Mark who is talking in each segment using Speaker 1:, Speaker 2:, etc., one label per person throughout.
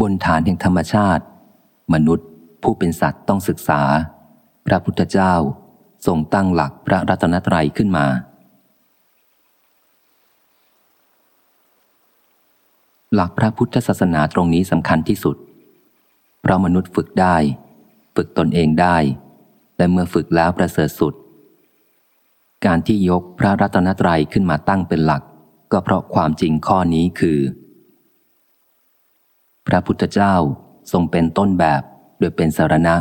Speaker 1: บนฐานแห่งธรรมชาติ มนุษย์ ผู้เป็นสัตว์ต้องศึกษา พระพุทธเจ้าทรงตั้งหลักพระรัตนตรัยขึ้นมา หลักพระพุทธศาสนาตรงนี้สำคัญที่สุด เพราะมนุษย์ฝึกได้ ฝึกตนเองได้ และเมื่อฝึกแล้วประเสริฐสุด การที่ยกพระรัตนตรัยขึ้นมาตั้งเป็นหลัก ก็เพราะความจริงข้อนี้คือ พระพุทธเจ้าทรงเป็นต้นแบบโดยเป็นสารณะ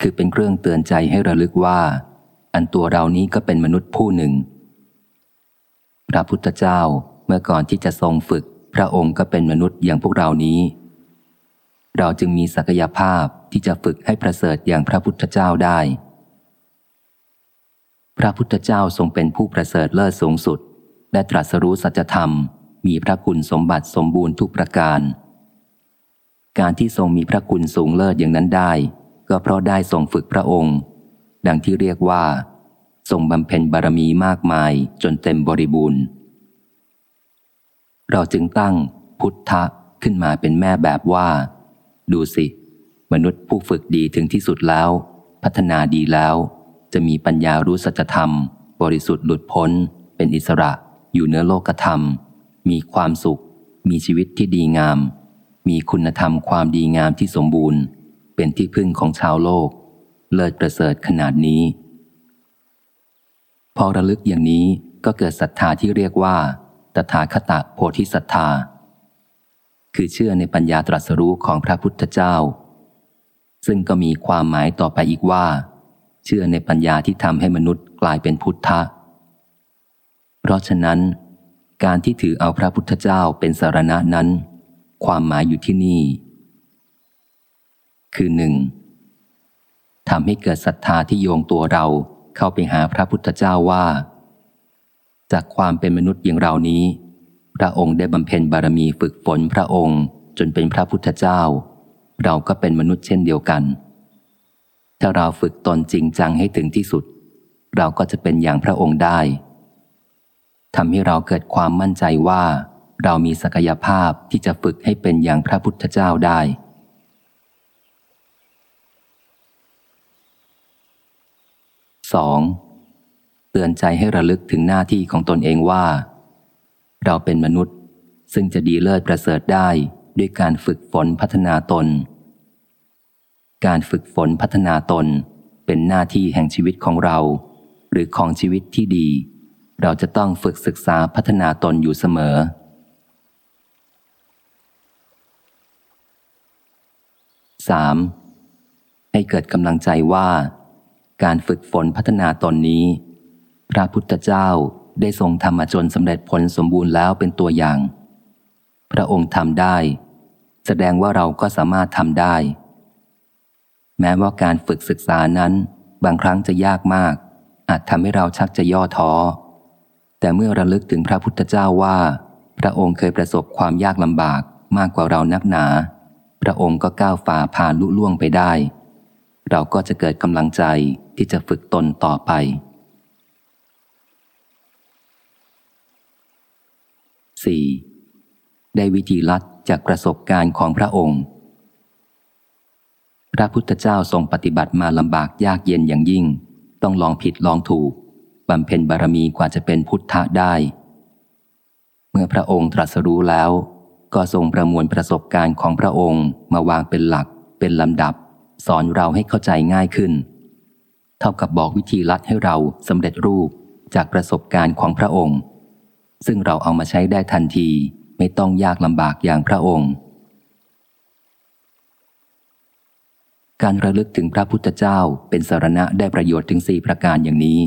Speaker 1: คือเป็นเครื่องเตือนใจให้ระลึกว่า อันตัวเรานี้ก็เป็นมนุษย์ผู้หนึ่ง พระพุทธเจ้าเมื่อก่อนที่จะทรงฝึก พระองค์ก็เป็นมนุษย์อย่างพวกเรานี้ เราจึงมีศักยภาพที่จะฝึกให้ประเสริฐอย่างพระพุทธเจ้าได้ พระพุทธเจ้าทรงเป็นผู้ประเสริฐเลิศสูงสุด และตรัสรู้สัจธรรม มีพระคุณสมบัติสมบูรณ์ทุกประการ การที่ทรงมีพระคุณสูงเลิศอย่างนั้นได้ ก็เพราะได้ทรงฝึกพระองค์ ดังที่เรียกว่า ทรงบำเพ็ญบารมีมากมายจนเต็มบริบูรณ์ เราจึงตั้งพุทธะขึ้นมาเป็นแม่แบบว่า ดูสิ มนุษย์ผู้ฝึกดีถึงที่สุดแล้ว พัฒนาดีแล้ว จะมีปัญญารู้สัจธรรม บริสุทธิ์หลุดพ้น เป็นอิสระ อยู่เนื้อโลกธรรม มีความสุข มีชีวิตที่ดีงาม มีคุณธรรมความดีงามที่สมบูรณ์ เป็นที่พึ่งของชาวโลก เลิศประเสริฐขนาดนี้ พอระลึกอย่างนี้ก็เกิดศรัทธาที่เรียกว่า ตถาคตโพธิศรัทธา คือเชื่อในปัญญาตรัสรู้ของพระพุทธเจ้า ซึ่งก็มีความหมายต่อไปอีกว่า เชื่อในปัญญาที่ทำให้มนุษย์กลายเป็นพุทธะ เพราะฉะนั้น การที่ถือเอาพระพุทธเจ้าเป็นสารณะนั้น ความหมายอยู่ที่นี่ คือหนึ่งทำให้เกิดศรัทธาที่โยงตัวเราเข้าไปหาพระพุทธเจ้าว่า จากความเป็นมนุษย์อย่างเรานี้ พระองค์ได้บำเพ็ญบารมีฝึกฝนพระองค์จนเป็นพระพุทธเจ้า เราก็เป็นมนุษย์เช่นเดียวกัน ถ้าเราฝึกตนจริงจังให้ถึงที่สุด เราก็จะเป็นอย่างพระองค์ได้ทำให้เราเกิดความมั่นใจว่า เรามีศักยภาพที่จะฝึกให้เป็นอย่างพระพุทธเจ้าได้ 2. เตือนใจให้ระลึกถึงหน้าที่ของตนเองว่า เราเป็นมนุษย์ซึ่งจะดีเลิศประเสริฐได้ด้วยการฝึกฝนพัฒนาตน การฝึกฝนพัฒนาตนเป็นหน้าที่แห่งชีวิตของเรา หรือของชีวิตที่ดี เราจะต้องฝึกศึกษาพัฒนาตนอยู่เสมอ 3. ให้เกิดกำลังใจว่า การฝึกฝนพัฒนาตนนี้ พระพุทธเจ้าได้ทรงทำมาจนสำเร็จผลสมบูรณ์แล้วเป็นตัวอย่าง พระองค์ทำได้ แสดงว่าเราก็สามารถทำได้ แม้ว่าการฝึกศึกษานั้น บางครั้งจะยากมาก อาจทำให้เราชักจะย่อท้อ แต่เมื่อระลึกถึงพระพุทธเจ้าว่า พระองค์เคยประสบความยากลำบากมากกว่าเรานักหนา พระองค์ก็ก้าวฝ่าผ่านลุล่วงไปได้ เราก็จะเกิดกำลังใจที่จะฝึกตนต่อไป 4. ได้วิธีลัดจากประสบการณ์ของพระองค์ พระพุทธเจ้าทรงปฏิบัติมาลำบากยากเย็นอย่างยิ่ง ต้องลองผิดลองถูกบำเพ็ญบารมีกว่าจะเป็นพุทธะได้ เมื่อพระองค์ตรัสรู้แล้ว ก็ทรงประมวลประสบการณ์ของพระองค์มาวางเป็นหลัก เป็นลำดับ สอนเราให้เข้าใจง่ายขึ้น เท่ากับบอกวิธีลัดให้เราสำเร็จรูปจากประสบการณ์ของพระองค์ ซึ่งเราเอามาใช้ได้ทันทีไม่ต้องยากลำบากอย่างพระองค์ การระลึกถึงพระพุทธเจ้าเป็นสารณะได้ประโยชน์ถึงสี่ประการอย่างนี้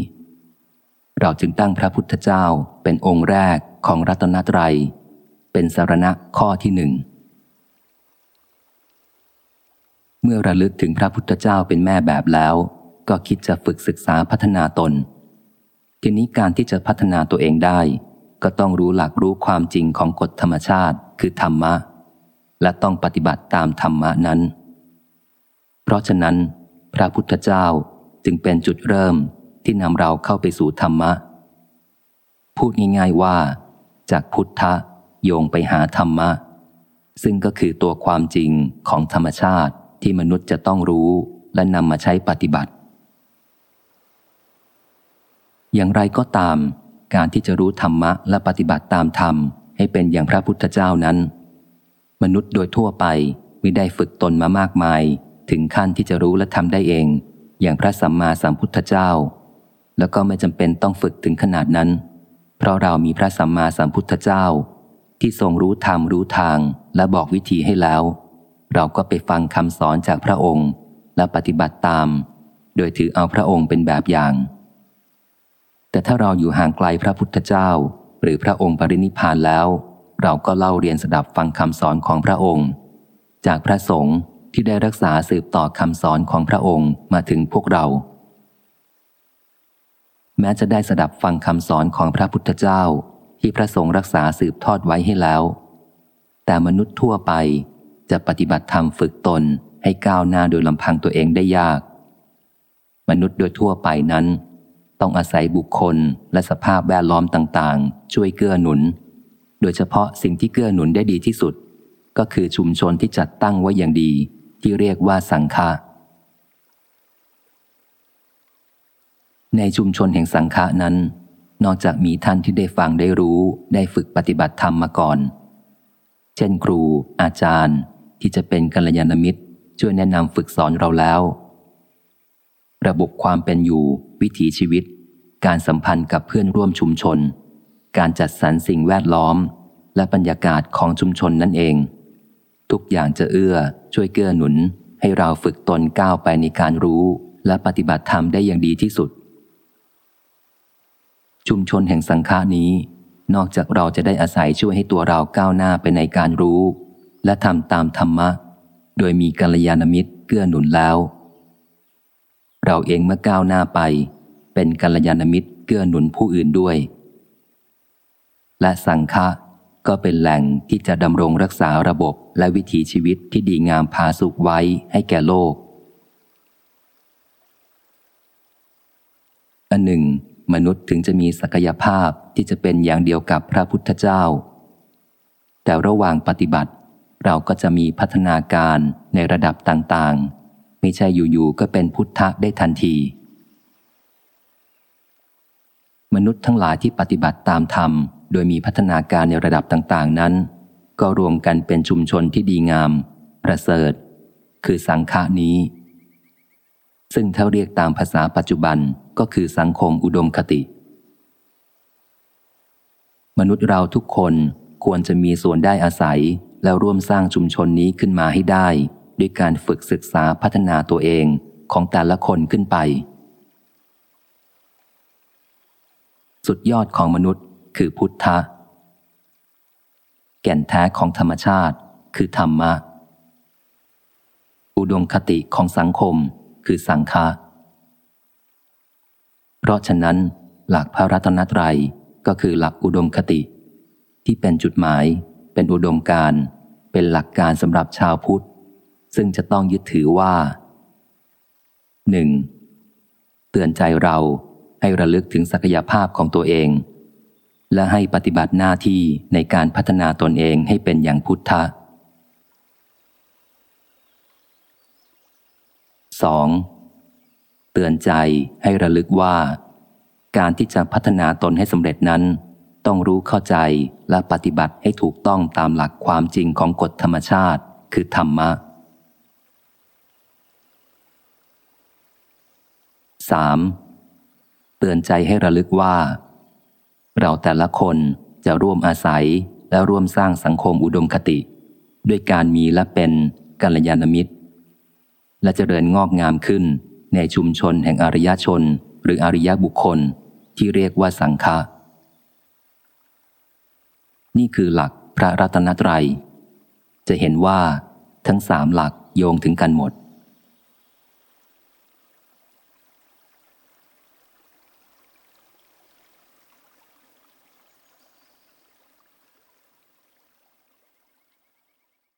Speaker 1: เราจึงตั้งพระพุทธเจ้าเป็นองค์แรกของรัตนตรัย เป็นสารณะข้อที่หนึ่ง เมื่อระลึกถึงพระพุทธเจ้าเป็นแม่แบบแล้ว ก็คิดจะฝึกศึกษาพัฒนาตน ทีนี้การที่จะพัฒนาตัวเองได้ ก็ต้องรู้หลักรู้ความจริงของกฎธรรมชาติ คือธรรมะ และต้องปฏิบัติตามธรรมะนั้น เพราะฉะนั้น พระพุทธเจ้าจึงเป็นจุดเริ่มที่นำเราเข้าไปสู่ธรรมะ พูดง่ายๆว่า จากพุทธะ โยงไปหาธรรมะ ซึ่งก็คือตัวความจริงของธรรมชาติที่มนุษย์จะต้องรู้และนำมาใช้ปฏิบัติ อย่างไรก็ตาม การที่จะรู้ธรรมะและปฏิบัติตามธรรม ให้เป็นอย่างพระพุทธเจ้านั้น มนุษย์โดยทั่วไปไม่ได้ฝึกตนมามากมาย ถึงขั้นที่จะรู้และทำได้เอง อย่างพระสัมมาสัมพุทธเจ้า แล้วก็ไม่จำเป็นต้องฝึกถึงขนาดนั้น เพราะเรามีพระสัมมาสัมพุทธเจ้า ที่ทรงรู้ธรรมรู้ทางและบอกวิธีให้แล้ว เราก็ไปฟังคำสอนจากพระองค์และปฏิบัติตาม โดยถือเอาพระองค์เป็นแบบอย่าง แต่ถ้าเราอยู่ห่างไกลพระพุทธเจ้า หรือพระองค์ปรินิพานแล้ว เราก็เล่าเรียนสดับฟังคำสอนของพระองค์ จากพระสงฆ์ที่ได้รักษาสืบต่อคำสอนของพระองค์มาถึงพวกเรา แม้จะได้สดับฟังคำสอนของพระพุทธเจ้า ที่พระสงฆ์รักษาสืบทอดไว้ให้แล้ว แต่มนุษย์ทั่วไปจะปฏิบัติธรรมฝึกตนให้ก้าวหน้าโดยลำพังตัวเองได้ยาก มนุษย์โดยทั่วไปนั้น ต้องอาศัยบุคคลและสภาพแวดล้อมต่างๆ ช่วยเกื้อหนุน โดยเฉพาะสิ่งที่เกื้อหนุนได้ดีที่สุด ก็คือชุมชนที่จัดตั้งไว้อย่างดี ที่เรียกว่าสังฆะในชุมชนแห่งสังฆะนั้น นอกจากมีท่านที่ได้ฟังได้รู้ได้ฝึกปฏิบัติธรรมมาก่อน เช่นครู อาจารย์ ที่จะเป็นกัลยาณมิตร ช่วยแนะนำฝึกสอนเราแล้ว ระบบความเป็นอยู่ วิถีชีวิต การสัมพันธ์กับเพื่อนร่วมชุมชน การจัดสรรสิ่งแวดล้อม และบรรยากาศของชุมชนนั่นเอง ทุกอย่างจะเอื้อช่วยเกื้อหนุน ให้เราฝึกตนก้าวไปในการรู้และปฏิบัติธรรมได้อย่างดีที่สุด ชุมชนแห่งสังฆานี้ นอกจากเราจะได้อาศัยช่วยให้ตัวเราก้าวหน้าไปในการรู้ และทำตามธรรมะ โดยมีกัลยาณมิตรเกื้อหนุนแล้ว เราเองเมื่อก้าวหน้าไป เป็นกัลยาณมิตรเกื้อหนุนผู้อื่นด้วย และสังฆะก็เป็นแหล่งที่จะดำรงรักษาระบบและวิถีชีวิตที่ดีงามพาสุขไว้ให้แก่โลกอันหนึ่ง มนุษย์ถึงจะมีศักยภาพที่จะเป็นอย่างเดียวกับพระพุทธเจ้า แต่ระหว่างปฏิบัติ เราก็จะมีพัฒนาการในระดับต่างๆ ไม่ใช่อยู่ๆก็เป็นพุทธะได้ทันที มนุษย์ทั้งหลายที่ปฏิบัติตามธรรม โดยมีพัฒนาการในระดับต่างๆนั้น ก็รวมกันเป็นชุมชนที่ดีงาม ประเสริฐ คือสังฆานี้ ซึ่งถ้าเรียกตามภาษาปัจจุบัน ก็คือสังคมอุดมคติ มนุษย์เราทุกคนควรจะมีส่วนได้อาศัย แล้วร่วมสร้างชุมชนนี้ขึ้นมาให้ได้ ด้วยการฝึกศึกษาพัฒนาตัวเองของแต่ละคนขึ้นไป สุดยอดของมนุษย์คือพุทธะ แก่นแท้ของธรรมชาติคือธรรมะ อุดมคติของสังคมคือสังฆะ เพราะฉะนั้นหลักพระรัตนตรัยก็คือหลักอุดมคติ ที่เป็นจุดหมาย เป็นอุดมการ เป็นหลักการสำหรับชาวพุทธ ซึ่งจะต้องยึดถือว่าหนึ่งเตือนใจเราให้ระลึกถึงศักยภาพของตัวเอง และให้ปฏิบัติหน้าที่ในการพัฒนาตนเองให้เป็นอย่างพุทธะ 2. เตือนใจให้ระลึกว่า การที่จะพัฒนาตนให้สำเร็จนั้น ต้องรู้เข้าใจและปฏิบัติให้ถูกต้องตามหลักความจริงของกฎธรรมชาติ คือธรรมะ 3. เตือนใจให้ระลึกว่า เราแต่ละคนจะร่วมอาศัยและร่วมสร้างสังคมอุดมคติ ด้วยการมีและเป็นกัลยาณมิตร และเจริญงอกงามขึ้น ในชุมชนแห่งอริยชน หรืออริยบุคคลที่เรียกว่าสังฆะนี่คือหลักพระรัตนตรัย จะเห็นว่าทั้งสามหลักโยงถึงกันหมด